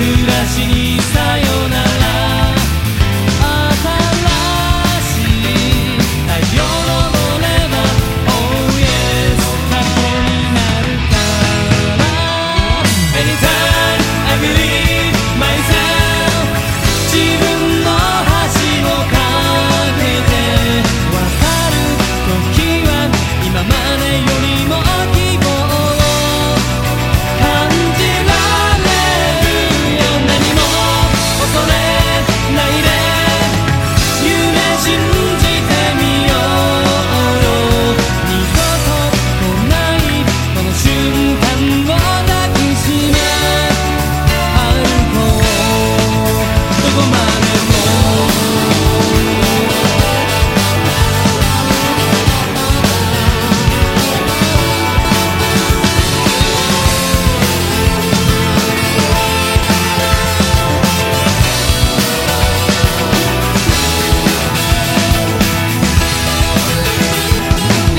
暮らしにさよなら。